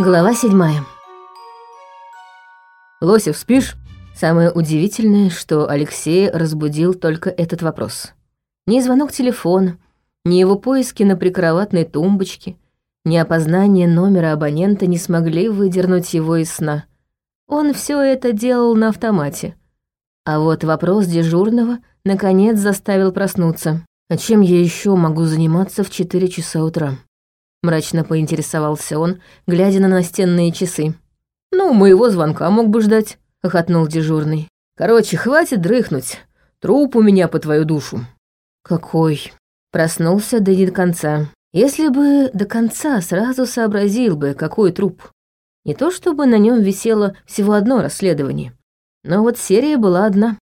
Глава седьмая. «Лосев, спишь?» Самое удивительное, что Алексей разбудил только этот вопрос. Ни звонок телефона, ни его поиски на прикроватной тумбочке, ни опознание номера абонента не смогли выдернуть его из сна. Он все это делал на автомате. А вот вопрос дежурного наконец заставил проснуться. А чем я еще могу заниматься в 4 часа утра? Мрачно поинтересовался он, глядя на настенные часы. «Ну, моего звонка мог бы ждать», — хохотнул дежурный. «Короче, хватит дрыхнуть. Труп у меня по твою душу». «Какой?» Проснулся да не до конца. Если бы до конца сразу сообразил бы, какой труп. Не то чтобы на нем висело всего одно расследование, но вот серия была одна.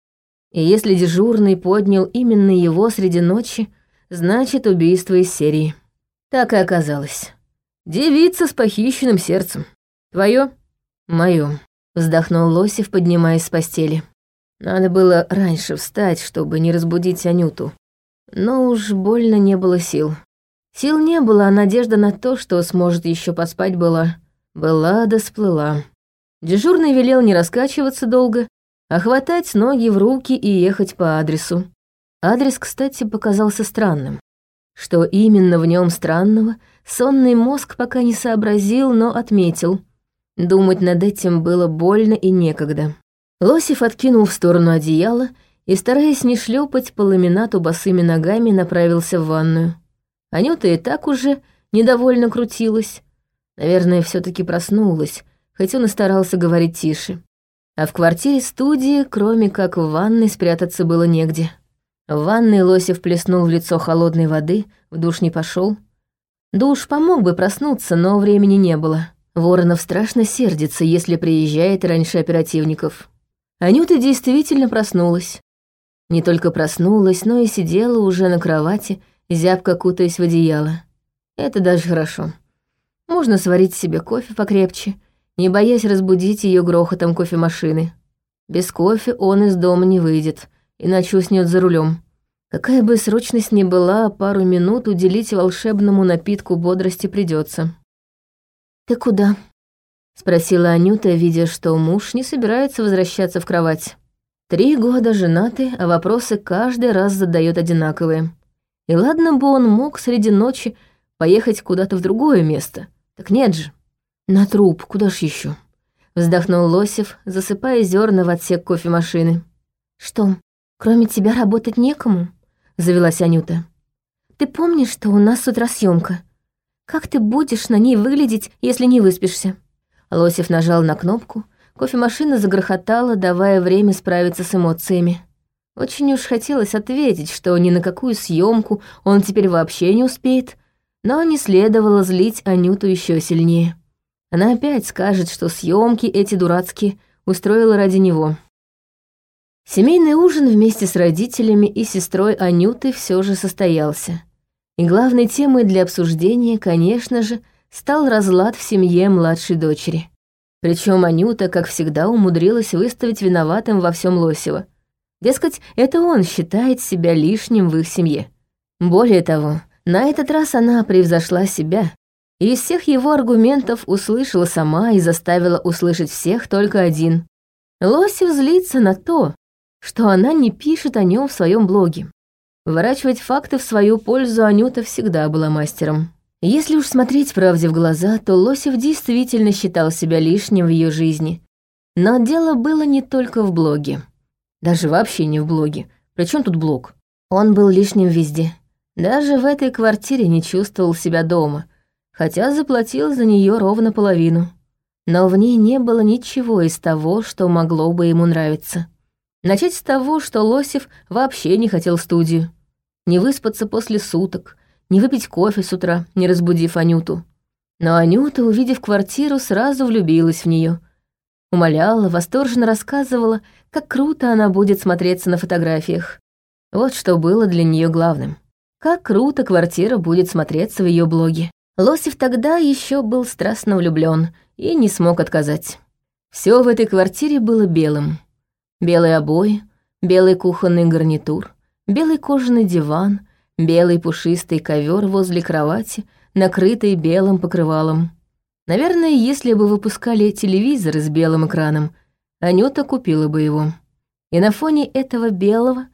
И если дежурный поднял именно его среди ночи, значит убийство из серии. Так и оказалось. Девица с похищенным сердцем. Твое? Мое. Вздохнул Лосев, поднимаясь с постели. Надо было раньше встать, чтобы не разбудить Анюту. Но уж больно не было сил. Сил не было, а надежда на то, что сможет еще поспать, была. Была да сплыла. Дежурный велел не раскачиваться долго, а хватать ноги в руки и ехать по адресу. Адрес, кстати, показался странным. Что именно в нем странного, сонный мозг пока не сообразил, но отметил. Думать над этим было больно и некогда. Лосев откинул в сторону одеяла и, стараясь не шлепать по ламинату босыми ногами, направился в ванную. Анюта и так уже недовольно крутилась. Наверное, все таки проснулась, хоть он и старался говорить тише. А в квартире-студии, кроме как в ванной, спрятаться было негде. В ванной Лосев плеснул в лицо холодной воды, в душ не пошел. Душ помог бы проснуться, но времени не было. Воронов страшно сердится, если приезжает раньше оперативников. Анюта действительно проснулась. Не только проснулась, но и сидела уже на кровати, зябко кутаясь в одеяло. Это даже хорошо. Можно сварить себе кофе покрепче, не боясь разбудить ее грохотом кофемашины. Без кофе он из дома не выйдет — иначе уснет за рулем. Какая бы срочность ни была, пару минут уделить волшебному напитку бодрости придется. «Ты куда?» — спросила Анюта, видя, что муж не собирается возвращаться в кровать. Три года женаты, а вопросы каждый раз задает одинаковые. И ладно бы он мог среди ночи поехать куда-то в другое место. Так нет же. На труп, куда ж еще? Вздохнул Лосев, засыпая зерна в отсек кофемашины. Что, «Кроме тебя работать некому», — завелась Анюта. «Ты помнишь, что у нас с утра съемка? Как ты будешь на ней выглядеть, если не выспишься?» Лосев нажал на кнопку, кофемашина загрохотала, давая время справиться с эмоциями. Очень уж хотелось ответить, что ни на какую съемку он теперь вообще не успеет, но не следовало злить Анюту еще сильнее. Она опять скажет, что съемки эти дурацкие устроила ради него. Семейный ужин вместе с родителями и сестрой Анюты все же состоялся. И главной темой для обсуждения, конечно же, стал разлад в семье младшей дочери. Причем Анюта, как всегда, умудрилась выставить виноватым во всем Лосева. Дескать, это он считает себя лишним в их семье. Более того, на этот раз она превзошла себя, и из всех его аргументов услышала сама и заставила услышать всех только один. Лосев злится на то, что она не пишет о нем в своем блоге. Выворачивать факты в свою пользу Анюта всегда была мастером. Если уж смотреть правде в глаза, то Лосев действительно считал себя лишним в ее жизни. Но дело было не только в блоге. Даже вообще не в блоге. Причем тут блог? Он был лишним везде. Даже в этой квартире не чувствовал себя дома, хотя заплатил за нее ровно половину. Но в ней не было ничего из того, что могло бы ему нравиться. Начать с того, что Лосев вообще не хотел студию. Не выспаться после суток, не выпить кофе с утра, не разбудив Анюту. Но Анюта, увидев квартиру, сразу влюбилась в нее. Умоляла, восторженно рассказывала, как круто она будет смотреться на фотографиях. Вот что было для нее главным. Как круто квартира будет смотреться в ее блоге. Лосев тогда еще был страстно влюблен и не смог отказать. Все в этой квартире было белым. Белые обои, белый кухонный гарнитур, белый кожаный диван, белый пушистый ковер возле кровати, накрытый белым покрывалом. Наверное, если бы выпускали телевизор с белым экраном, Анюта купила бы его. И на фоне этого белого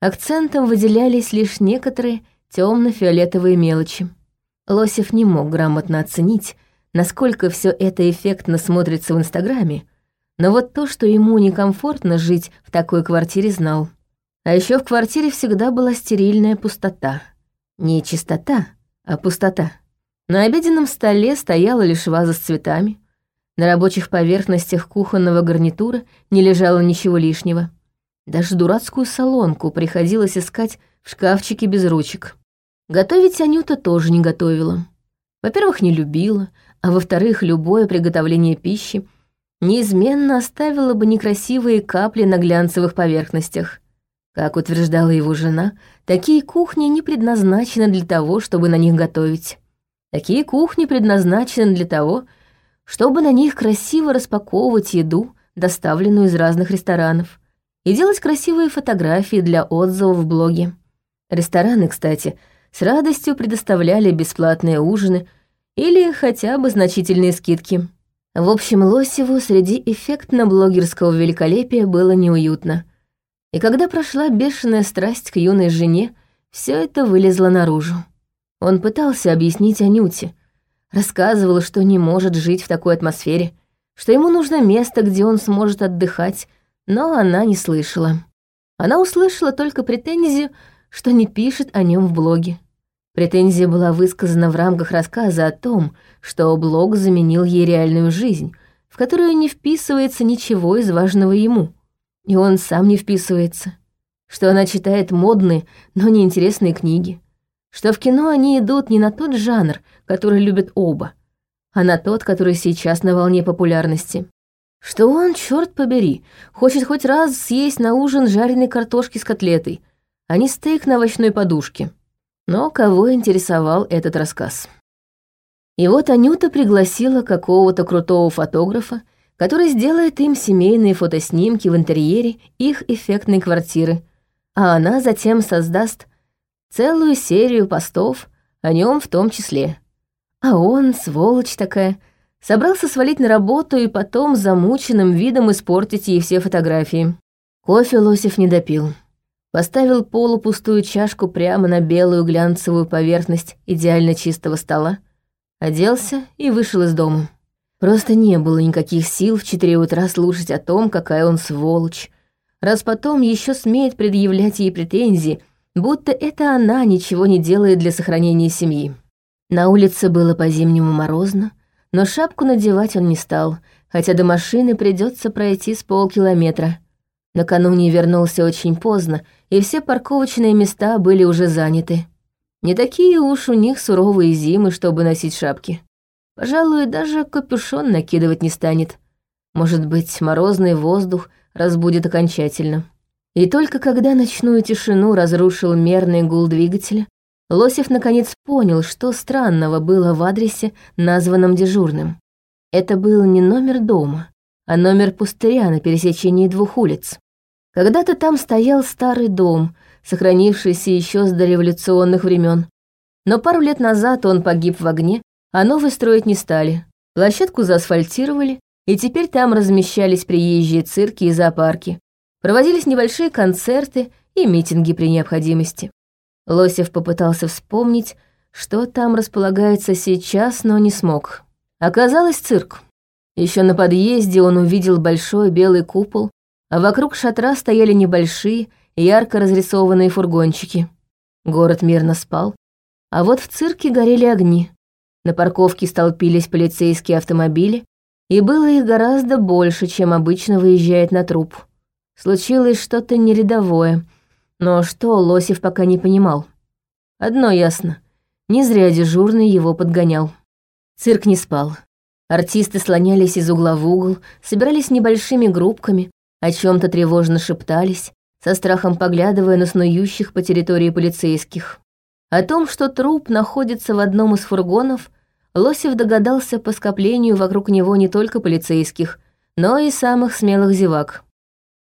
акцентом выделялись лишь некоторые темно-фиолетовые мелочи. Лосев не мог грамотно оценить, насколько все это эффектно смотрится в Инстаграме, но вот то, что ему некомфортно жить в такой квартире, знал. А еще в квартире всегда была стерильная пустота. Не чистота, а пустота. На обеденном столе стояла лишь ваза с цветами. На рабочих поверхностях кухонного гарнитура не лежало ничего лишнего. Даже дурацкую солонку приходилось искать в шкафчике без ручек. Готовить Анюта тоже не готовила. Во-первых, не любила, а во-вторых, любое приготовление пищи неизменно оставило бы некрасивые капли на глянцевых поверхностях. Как утверждала его жена, такие кухни не предназначены для того, чтобы на них готовить. Такие кухни предназначены для того, чтобы на них красиво распаковывать еду, доставленную из разных ресторанов, и делать красивые фотографии для отзывов в блоге. Рестораны, кстати, с радостью предоставляли бесплатные ужины или хотя бы значительные скидки. В общем, Лосеву среди эффектно-блогерского великолепия было неуютно. И когда прошла бешеная страсть к юной жене, все это вылезло наружу. Он пытался объяснить Анюте, рассказывал, что не может жить в такой атмосфере, что ему нужно место, где он сможет отдыхать, но она не слышала. Она услышала только претензию, что не пишет о нем в блоге. Претензия была высказана в рамках рассказа о том, что блог заменил ей реальную жизнь, в которую не вписывается ничего из важного ему. И он сам не вписывается. Что она читает модные, но неинтересные книги. Что в кино они идут не на тот жанр, который любят оба, а на тот, который сейчас на волне популярности. Что он, черт побери, хочет хоть раз съесть на ужин жареной картошки с котлетой, а не стейк на овощной подушке. Но кого интересовал этот рассказ? И вот Анюта пригласила какого-то крутого фотографа, который сделает им семейные фотоснимки в интерьере их эффектной квартиры, а она затем создаст целую серию постов о нем в том числе. А он, сволочь такая, собрался свалить на работу и потом замученным видом испортить ей все фотографии. Кофе Лосев не допил поставил полупустую чашку прямо на белую глянцевую поверхность идеально чистого стола, оделся и вышел из дома. Просто не было никаких сил в четыре утра слушать о том, какая он сволочь, раз потом еще смеет предъявлять ей претензии, будто это она ничего не делает для сохранения семьи. На улице было по-зимнему морозно, но шапку надевать он не стал, хотя до машины придется пройти с полкилометра. Накануне вернулся очень поздно, и все парковочные места были уже заняты. Не такие уж у них суровые зимы, чтобы носить шапки. Пожалуй, даже капюшон накидывать не станет. Может быть, морозный воздух разбудит окончательно. И только когда ночную тишину разрушил мерный гул двигателя, Лосев наконец понял, что странного было в адресе, названном дежурным. Это был не номер дома, а номер пустыря на пересечении двух улиц. Когда-то там стоял старый дом, сохранившийся еще с дореволюционных времен. Но пару лет назад он погиб в огне, а новый строить не стали. Площадку заасфальтировали, и теперь там размещались приезжие цирки и зоопарки. Проводились небольшие концерты и митинги при необходимости. Лосев попытался вспомнить, что там располагается сейчас, но не смог. Оказалось, цирк. Еще на подъезде он увидел большой белый купол, а вокруг шатра стояли небольшие, ярко разрисованные фургончики. Город мирно спал, а вот в цирке горели огни. На парковке столпились полицейские автомобили, и было их гораздо больше, чем обычно выезжает на труп. Случилось что-то нерядовое, но что Лосев пока не понимал. Одно ясно, не зря дежурный его подгонял. Цирк не спал. Артисты слонялись из угла в угол, собирались небольшими группками, о чем то тревожно шептались, со страхом поглядывая на снующих по территории полицейских. О том, что труп находится в одном из фургонов, Лосев догадался по скоплению вокруг него не только полицейских, но и самых смелых зевак.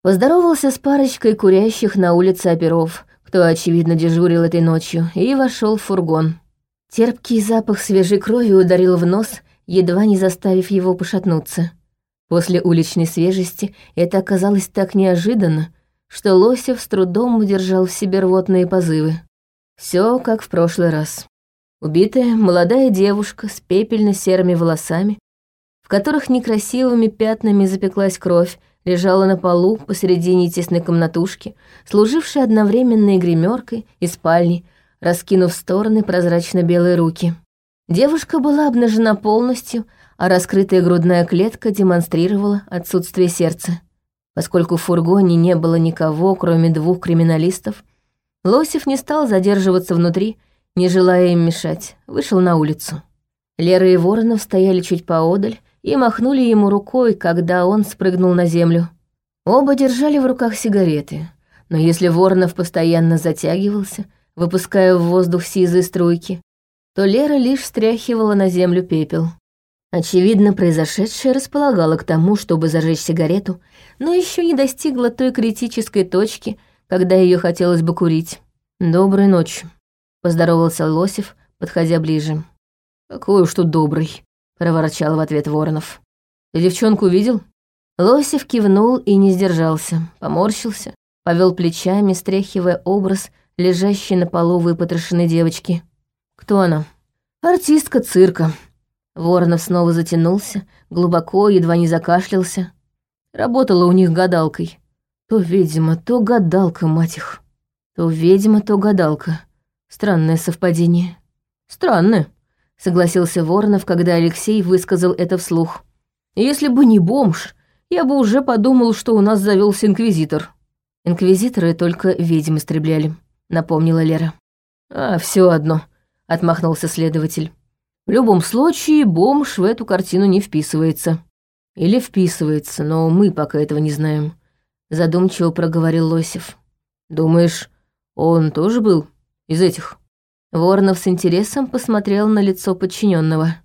Поздоровался с парочкой курящих на улице оперов, кто, очевидно, дежурил этой ночью, и вошел в фургон. Терпкий запах свежей крови ударил в нос едва не заставив его пошатнуться. После уличной свежести это оказалось так неожиданно, что Лосев с трудом удержал в себе рвотные позывы. Все как в прошлый раз. Убитая молодая девушка с пепельно-серыми волосами, в которых некрасивыми пятнами запеклась кровь, лежала на полу посредине тесной комнатушки, служившей одновременно и гримеркой, и спальней, раскинув в стороны прозрачно-белые руки. Девушка была обнажена полностью, а раскрытая грудная клетка демонстрировала отсутствие сердца. Поскольку в фургоне не было никого, кроме двух криминалистов, Лосев не стал задерживаться внутри, не желая им мешать, вышел на улицу. Лера и Воронов стояли чуть поодаль и махнули ему рукой, когда он спрыгнул на землю. Оба держали в руках сигареты, но если Воронов постоянно затягивался, выпуская в воздух сизые струйки, то Лера лишь стряхивала на землю пепел. Очевидно, произошедшее располагало к тому, чтобы зажечь сигарету, но еще не достигла той критической точки, когда ее хотелось бы курить. «Доброй ночи», — поздоровался Лосев, подходя ближе. «Какой уж тут добрый», — проворчал в ответ Воронов. «Ты девчонку видел?» Лосев кивнул и не сдержался, поморщился, повел плечами, стряхивая образ лежащей на полу выпотрошенной девочки. «Кто она?» «Артистка цирка». Воронов снова затянулся, глубоко, едва не закашлялся. Работала у них гадалкой. То ведьма, то гадалка, мать их. То ведьма, то гадалка. Странное совпадение. Странное, согласился Воронов, когда Алексей высказал это вслух. Если бы не бомж, я бы уже подумал, что у нас завелся инквизитор. Инквизиторы только ведьм истребляли, напомнила Лера. А, все одно, отмахнулся следователь. В любом случае, бомж в эту картину не вписывается. Или вписывается, но мы пока этого не знаем. Задумчиво проговорил Лосев. Думаешь, он тоже был из этих? Воронов с интересом посмотрел на лицо подчиненного.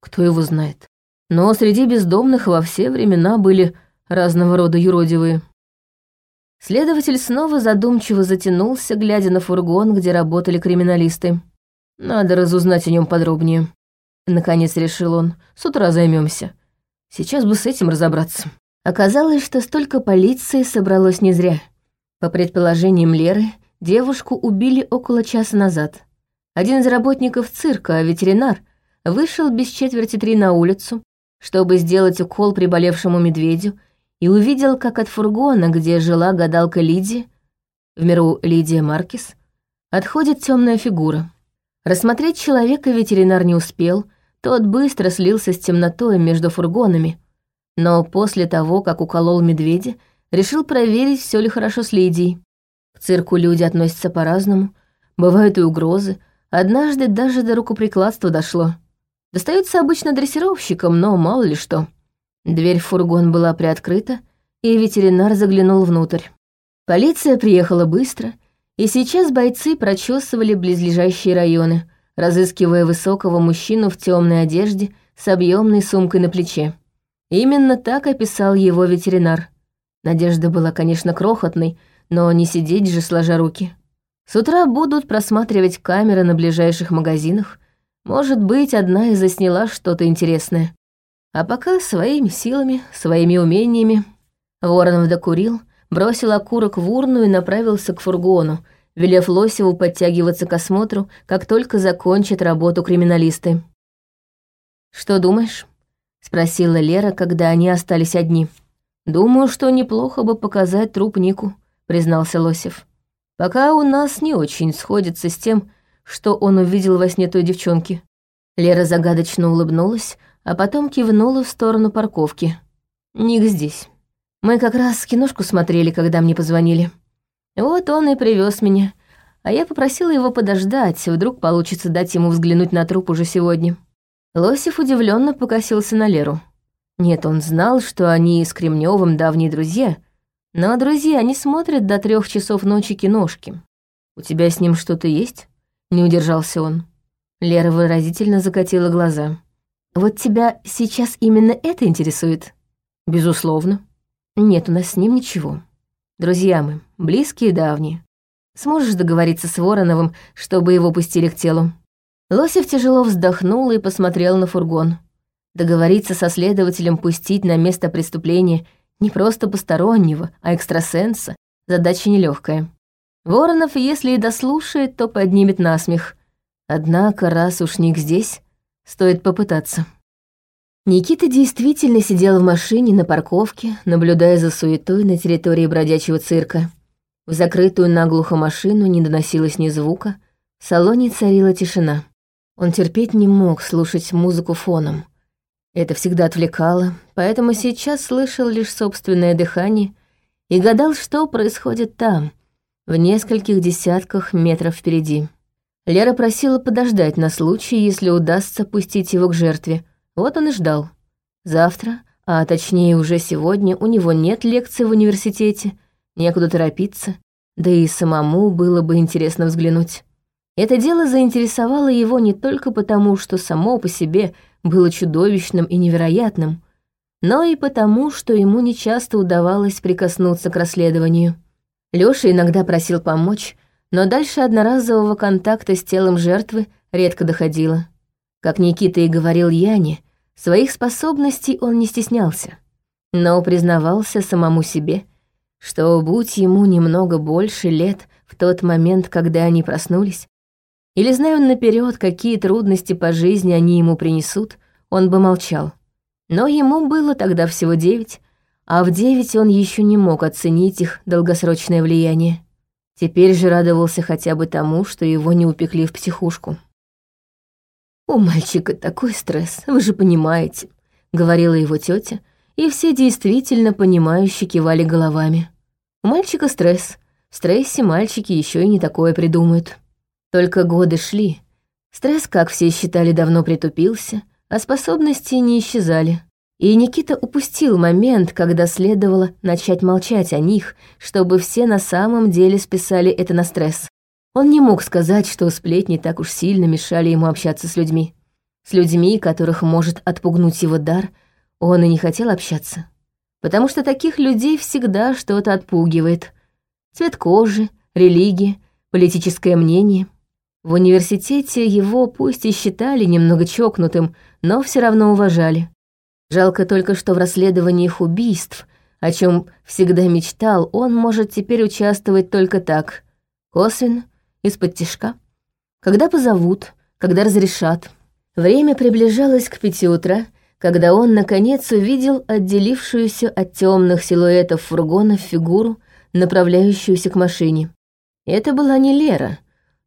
Кто его знает. Но среди бездомных во все времена были разного рода юродивые. Следователь снова задумчиво затянулся, глядя на фургон, где работали криминалисты. Надо разузнать о нем подробнее. Наконец решил он. С утра займемся. Сейчас бы с этим разобраться. Оказалось, что столько полиции собралось не зря. По предположениям Леры, девушку убили около часа назад. Один из работников цирка, ветеринар, вышел без четверти три на улицу, чтобы сделать укол приболевшему медведю, и увидел, как от фургона, где жила гадалка Лидия, в миру Лидия Маркис, отходит темная фигура. Рассмотреть человека ветеринар не успел, тот быстро слился с темнотой между фургонами, но после того, как уколол медведя, решил проверить, все ли хорошо с Лидией. К цирку люди относятся по-разному, бывают и угрозы, однажды даже до рукоприкладства дошло. Достаются обычно дрессировщикам, но мало ли что. Дверь в фургон была приоткрыта, и ветеринар заглянул внутрь. Полиция приехала быстро — и сейчас бойцы прочесывали близлежащие районы, разыскивая высокого мужчину в темной одежде с объемной сумкой на плече. Именно так описал его ветеринар. Надежда была, конечно, крохотной, но не сидеть же сложа руки. С утра будут просматривать камеры на ближайших магазинах. Может быть, одна и засняла что-то интересное. А пока своими силами, своими умениями. Воронов докурил — бросил окурок в урну и направился к фургону, велев Лосеву подтягиваться к осмотру, как только закончат работу криминалисты. «Что думаешь?» — спросила Лера, когда они остались одни. «Думаю, что неплохо бы показать труп Нику», — признался Лосев. «Пока у нас не очень сходится с тем, что он увидел во сне той девчонки». Лера загадочно улыбнулась, а потом кивнула в сторону парковки. «Ник здесь». Мы как раз киношку смотрели, когда мне позвонили. Вот он и привез меня. А я попросила его подождать, вдруг получится дать ему взглянуть на труп уже сегодня. Лосев удивленно покосился на Леру. Нет, он знал, что они с Кремневым давние друзья, но друзья не смотрят до трех часов ночи киношки. «У тебя с ним что-то есть?» — не удержался он. Лера выразительно закатила глаза. «Вот тебя сейчас именно это интересует?» «Безусловно», нет, у нас с ним ничего. Друзья мы, близкие и давние. Сможешь договориться с Вороновым, чтобы его пустили к телу?» Лосев тяжело вздохнул и посмотрел на фургон. Договориться со следователем пустить на место преступления не просто постороннего, а экстрасенса — задача нелегкая. Воронов, если и дослушает, то поднимет насмех. Однако, раз уж Ник здесь, стоит попытаться. Никита действительно сидел в машине на парковке, наблюдая за суетой на территории бродячего цирка. В закрытую наглухо машину не доносилось ни звука, в салоне царила тишина. Он терпеть не мог слушать музыку фоном. Это всегда отвлекало, поэтому сейчас слышал лишь собственное дыхание и гадал, что происходит там, в нескольких десятках метров впереди. Лера просила подождать на случай, если удастся пустить его к жертве — вот он и ждал. Завтра, а точнее уже сегодня, у него нет лекции в университете, некуда торопиться, да и самому было бы интересно взглянуть. Это дело заинтересовало его не только потому, что само по себе было чудовищным и невероятным, но и потому, что ему нечасто удавалось прикоснуться к расследованию. Лёша иногда просил помочь, но дальше одноразового контакта с телом жертвы редко доходило. Как Никита и говорил Яне, Своих способностей он не стеснялся, но признавался самому себе, что будь ему немного больше лет в тот момент, когда они проснулись, или зная он наперед, какие трудности по жизни они ему принесут, он бы молчал. Но ему было тогда всего девять, а в девять он еще не мог оценить их долгосрочное влияние. Теперь же радовался хотя бы тому, что его не упекли в психушку. «У мальчика такой стресс, вы же понимаете», — говорила его тетя, и все действительно понимающе кивали головами. «У мальчика стресс. В стрессе мальчики еще и не такое придумают». Только годы шли. Стресс, как все считали, давно притупился, а способности не исчезали. И Никита упустил момент, когда следовало начать молчать о них, чтобы все на самом деле списали это на стресс. Он не мог сказать, что сплетни так уж сильно мешали ему общаться с людьми. С людьми, которых может отпугнуть его дар, он и не хотел общаться. Потому что таких людей всегда что-то отпугивает. Цвет кожи, религия, политическое мнение. В университете его пусть и считали немного чокнутым, но все равно уважали. Жалко только, что в расследовании их убийств, о чем всегда мечтал, он может теперь участвовать только так, косвенно, из-под тишка. Когда позовут, когда разрешат. Время приближалось к пяти утра, когда он, наконец, увидел отделившуюся от темных силуэтов фургона фигуру, направляющуюся к машине. Это была не Лера,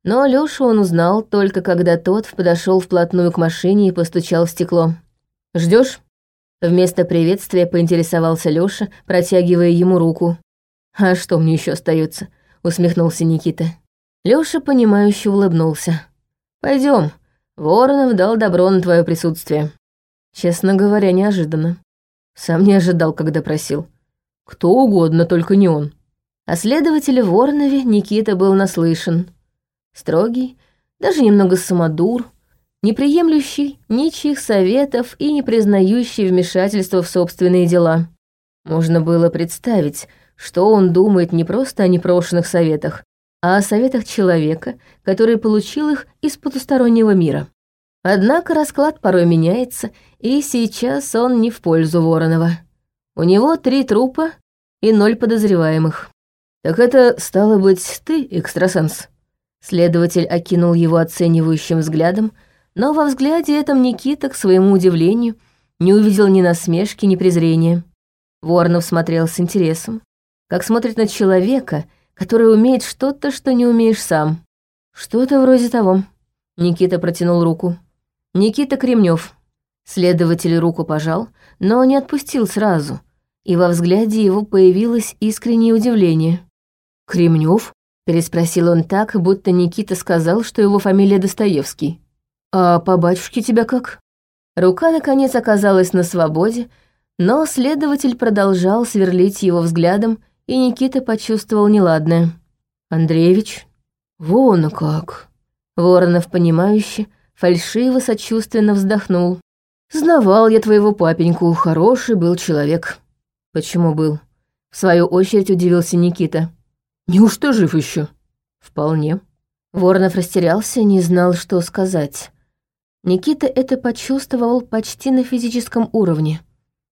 но Лёшу он узнал только когда тот подошел вплотную к машине и постучал в стекло. Ждешь? Вместо приветствия поинтересовался Лёша, протягивая ему руку. «А что мне еще остается? усмехнулся Никита. Лёша, понимающе улыбнулся. Пойдем. Воронов дал добро на твое присутствие. Честно говоря, неожиданно. Сам не ожидал, когда просил. Кто угодно, только не он. О следователе Воронове Никита был наслышан. Строгий, даже немного самодур, не приемлющий ничьих советов и не признающий вмешательства в собственные дела. Можно было представить, что он думает не просто о непрошенных советах, а о советах человека, который получил их из потустороннего мира. Однако расклад порой меняется, и сейчас он не в пользу Воронова. У него три трупа и ноль подозреваемых. «Так это, стало быть, ты, экстрасенс?» Следователь окинул его оценивающим взглядом, но во взгляде этом Никита, к своему удивлению, не увидел ни насмешки, ни презрения. Воронов смотрел с интересом, как смотрит на человека — который умеет что-то, что не умеешь сам. Что-то вроде того. Никита протянул руку. Никита Кремнев. Следователь руку пожал, но не отпустил сразу, и во взгляде его появилось искреннее удивление. «Кремнев?» — переспросил он так, будто Никита сказал, что его фамилия Достоевский. «А по батюшке тебя как?» Рука, наконец, оказалась на свободе, но следователь продолжал сверлить его взглядом и Никита почувствовал неладное. «Андреевич?» «Вон как!» Воронов, понимающе, фальшиво сочувственно вздохнул. «Знавал я твоего папеньку, хороший был человек». «Почему был?» В свою очередь удивился Никита. «Неужто жив еще? «Вполне». Воронов растерялся, не знал, что сказать. Никита это почувствовал почти на физическом уровне.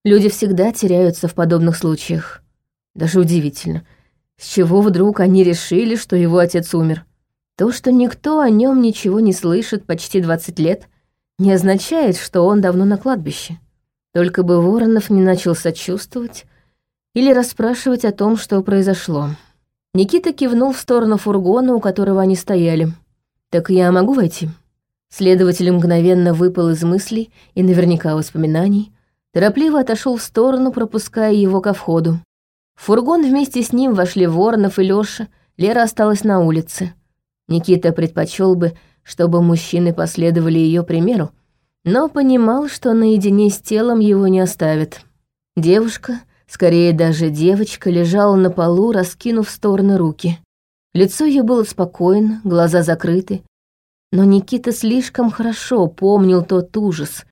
Люди всегда теряются в подобных случаях. Даже удивительно, с чего вдруг они решили, что его отец умер. То, что никто о нем ничего не слышит почти 20 лет, не означает, что он давно на кладбище. Только бы Воронов не начал сочувствовать или расспрашивать о том, что произошло. Никита кивнул в сторону фургона, у которого они стояли. «Так я могу войти?» Следователь мгновенно выпал из мыслей и наверняка воспоминаний, торопливо отошел в сторону, пропуская его ко входу. Фургон вместе с ним вошли Воронов и Лёша, Лера осталась на улице. Никита предпочел бы, чтобы мужчины последовали ее примеру, но понимал, что наедине с телом его не оставят. Девушка, скорее даже девочка, лежала на полу, раскинув в стороны руки. Лицо ее было спокойно, глаза закрыты, но Никита слишком хорошо помнил тот ужас,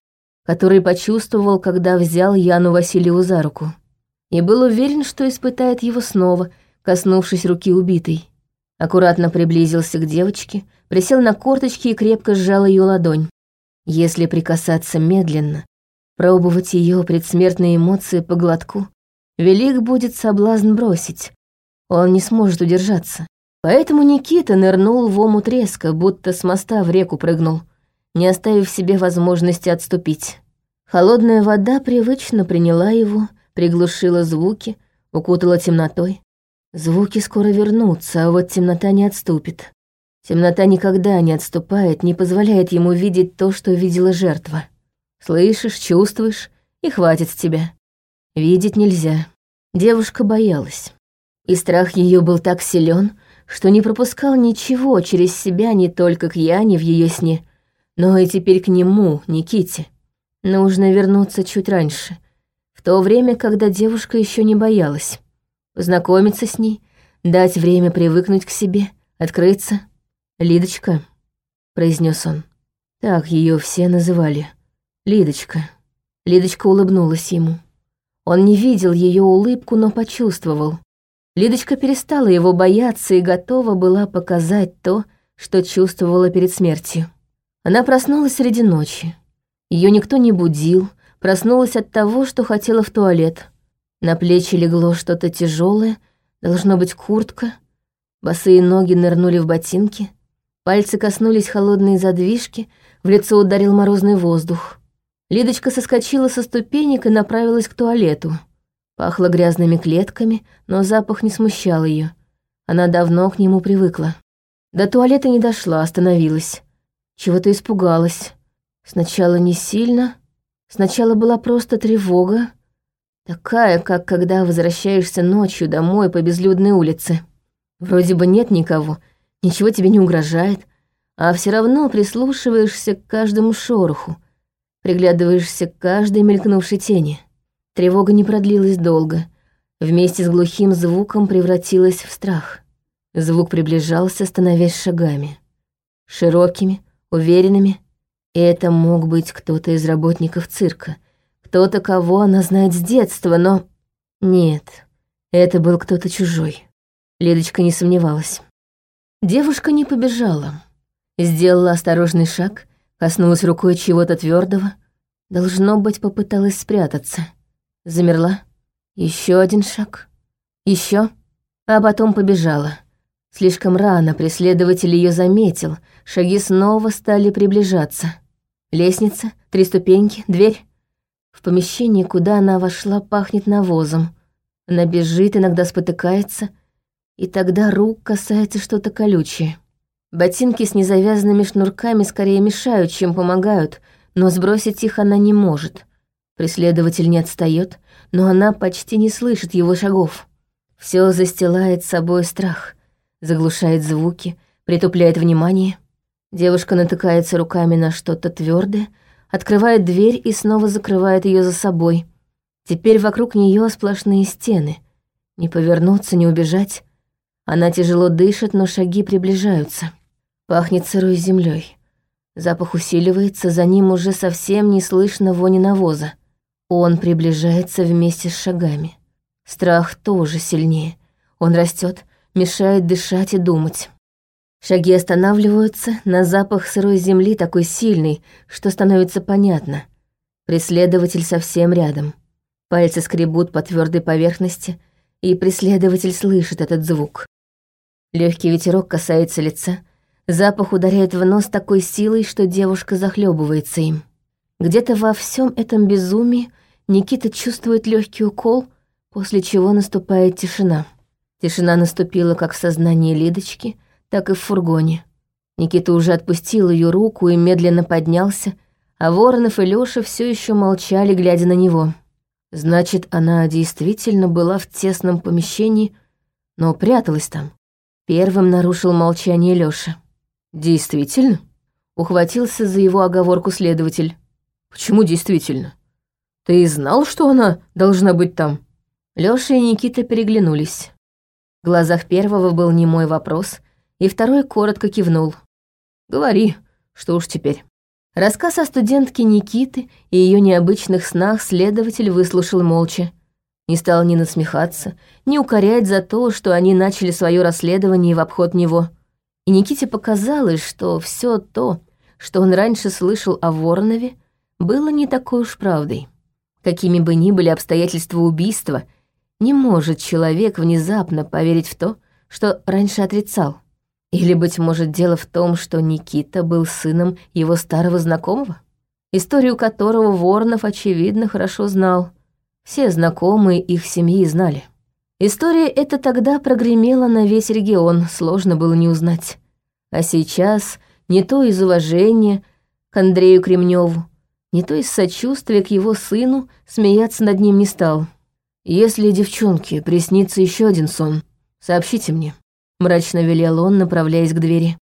который почувствовал, когда взял Яну Васильеву за руку. И был уверен, что испытает его снова, коснувшись руки убитой. Аккуратно приблизился к девочке, присел на корточки и крепко сжал ее ладонь. Если прикасаться медленно, пробовать ее предсмертные эмоции по глотку, велик будет соблазн бросить. Он не сможет удержаться. Поэтому Никита нырнул в омут резко, будто с моста в реку прыгнул, не оставив себе возможности отступить. Холодная вода привычно приняла его, приглушила звуки, укутала темнотой. Звуки скоро вернутся, а вот темнота не отступит. Темнота никогда не отступает, не позволяет ему видеть то, что видела жертва. Слышишь, чувствуешь, и хватит с тебя. Видеть нельзя. Девушка боялась. И страх ее был так силен, что не пропускал ничего через себя не только к Яне в ее сне, но и теперь к нему, Никите. Нужно вернуться чуть раньше, то время, когда девушка еще не боялась. Познакомиться с ней, дать время привыкнуть к себе, открыться — «Лидочка», — произнес он. Так ее все называли. Лидочка. Лидочка улыбнулась ему. Он не видел ее улыбку, но почувствовал. Лидочка перестала его бояться и готова была показать то, что чувствовала перед смертью. Она проснулась среди ночи. Ее никто не будил, проснулась от того, что хотела в туалет. На плечи легло что-то тяжелое, должно быть куртка. Босые ноги нырнули в ботинки — Пальцы коснулись холодной задвижки, в лицо ударил морозный воздух. Лидочка соскочила со ступенек и направилась к туалету. Пахло грязными клетками, но запах не смущал ее. Она давно к нему привыкла. До туалета не дошла, остановилась. Чего-то испугалась. Сначала не сильно, сначала была просто тревога, такая, как когда возвращаешься ночью домой по безлюдной улице. Вроде бы нет никого — ничего тебе не угрожает, а все равно прислушиваешься к каждому шороху, приглядываешься к каждой мелькнувшей тени. Тревога не продлилась долго. Вместе с глухим звуком превратилась в страх. Звук приближался, становясь шагами. Широкими, уверенными. Это мог быть кто-то из работников цирка. Кто-то, кого она знает с детства, но... Нет, это был кто-то чужой. Лидочка не сомневалась. Девушка не побежала. Сделала осторожный шаг, коснулась рукой чего-то твердого. Должно быть, попыталась спрятаться. Замерла. Еще один шаг. Еще. А потом побежала. Слишком рано преследователь ее заметил. Шаги снова стали приближаться. Лестница, три ступеньки, дверь. В помещении, куда она вошла, пахнет навозом. Она бежит, иногда спотыкается — и тогда рук касается что-то колючее. Ботинки с незавязанными шнурками скорее мешают, чем помогают, но сбросить их она не может. Преследователь не отстает, но она почти не слышит его шагов. Все застилает собой страх, заглушает звуки, притупляет внимание. Девушка натыкается руками на что-то твердое, открывает дверь и снова закрывает ее за собой. Теперь вокруг нее сплошные стены. Не повернуться, не убежать. Она тяжело дышит, но шаги приближаются. Пахнет сырой землей. Запах усиливается, за ним уже совсем не слышно вони навоза. Он приближается вместе с шагами. Страх тоже сильнее. Он растет, мешает дышать и думать. Шаги останавливаются, на запах сырой земли такой сильный, что становится понятно. Преследователь совсем рядом. Пальцы скребут по твердой поверхности, и преследователь слышит этот звук. Легкий ветерок касается лица, запах ударяет в нос такой силой, что девушка захлебывается им. Где-то во всем этом безумии Никита чувствует легкий укол, после чего наступает тишина. Тишина наступила как в сознании Лидочки, так и в фургоне. Никита уже отпустил ее руку и медленно поднялся, а Воронов и Лёша все еще молчали, глядя на него. Значит, она действительно была в тесном помещении, но пряталась там. Первым нарушил молчание Лёша. «Действительно?» — ухватился за его оговорку следователь. «Почему действительно? Ты знал, что она должна быть там?» Лёша и Никита переглянулись. В глазах первого был немой вопрос, и второй коротко кивнул. «Говори, что уж теперь». Рассказ о студентке Никиты и ее необычных снах следователь выслушал молча. Не стал ни насмехаться, ни укорять за то, что они начали свое расследование в обход него. И Никите показалось, что все то, что он раньше слышал о Воронове, было не такой уж правдой. Какими бы ни были обстоятельства убийства, не может человек внезапно поверить в то, что раньше отрицал. Или, быть может, дело в том, что Никита был сыном его старого знакомого, историю которого Воронов, очевидно, хорошо знал. Все знакомые их семьи знали. История эта тогда прогремела на весь регион, сложно было не узнать. А сейчас не то из уважения к Андрею Кремневу, не то из сочувствия к его сыну смеяться над ним не стал. «Если девчонке приснится еще один сон, сообщите мне», мрачно велел он, направляясь к двери.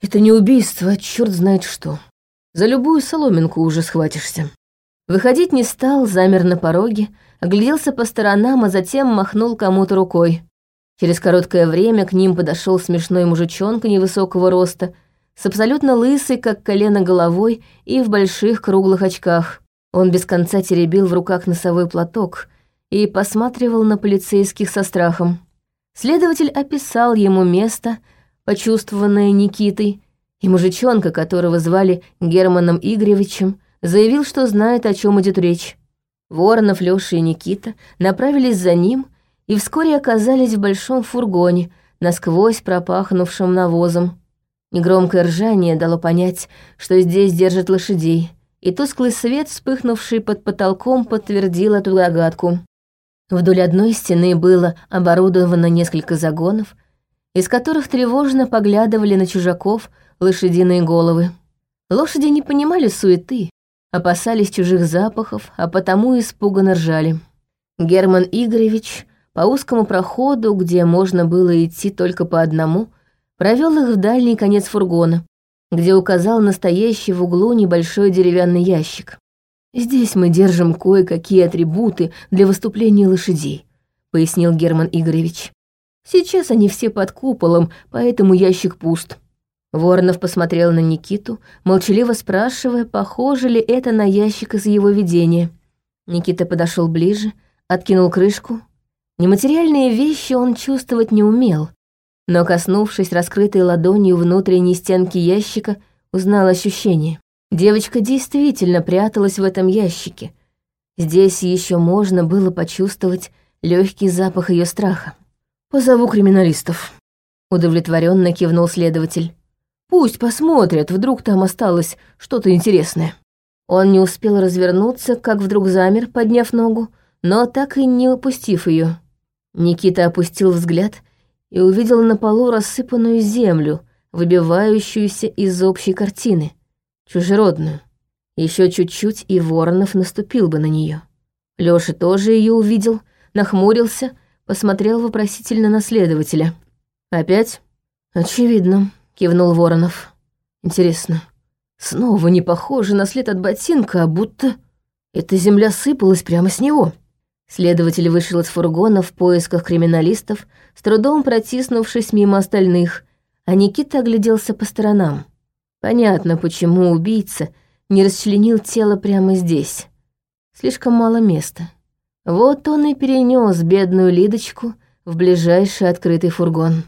Это не убийство, а черт знает что. За любую соломинку уже схватишься. Выходить не стал, замер на пороге, огляделся по сторонам, а затем махнул кому-то рукой. Через короткое время к ним подошел смешной мужичонка невысокого роста, с абсолютно лысой, как колено головой, и в больших круглых очках. Он без конца теребил в руках носовой платок и посматривал на полицейских со страхом. Следователь описал ему место, почувствованное Никитой, и мужичонка, которого звали Германом Игоревичем, заявил, что знает, о чем идет речь. Воронов, Лёша и Никита направились за ним и вскоре оказались в большом фургоне, насквозь пропахнувшем навозом. Негромкое ржание дало понять, что здесь держат лошадей, и тусклый свет, вспыхнувший под потолком, подтвердил эту догадку. Вдоль одной стены было оборудовано несколько загонов, из которых тревожно поглядывали на чужаков лошадиные головы. Лошади не понимали суеты, опасались чужих запахов, а потому испуганно ржали. Герман Игоревич по узкому проходу, где можно было идти только по одному, провел их в дальний конец фургона, где указал настоящий в углу небольшой деревянный ящик. «Здесь мы держим кое-какие атрибуты для выступления лошадей», — пояснил Герман Игоревич. «Сейчас они все под куполом, поэтому ящик пуст». Воронов посмотрел на Никиту, молчаливо спрашивая, похоже ли это на ящик из его видения. Никита подошел ближе, откинул крышку. Нематериальные вещи он чувствовать не умел, но, коснувшись раскрытой ладонью внутренней стенки ящика, узнал ощущение. Девочка действительно пряталась в этом ящике. Здесь еще можно было почувствовать легкий запах ее страха. «Позову криминалистов», — удовлетворенно кивнул следователь. «Пусть посмотрят, вдруг там осталось что-то интересное». Он не успел развернуться, как вдруг замер, подняв ногу, но так и не опустив ее. Никита опустил взгляд и увидел на полу рассыпанную землю, выбивающуюся из общей картины — чужеродную. Еще чуть-чуть, и Воронов наступил бы на нее. Лёша тоже ее увидел, нахмурился, посмотрел вопросительно на следователя. «Опять?» «Очевидно», — кивнул Воронов. «Интересно, снова не похоже на след от ботинка, а будто эта земля сыпалась прямо с него». Следователь вышел из фургона в поисках криминалистов, с трудом протиснувшись мимо остальных, а Никита огляделся по сторонам. Понятно, почему убийца не расчленил тело прямо здесь. Слишком мало места. Вот он и перенес бедную Лидочку в ближайший открытый фургон.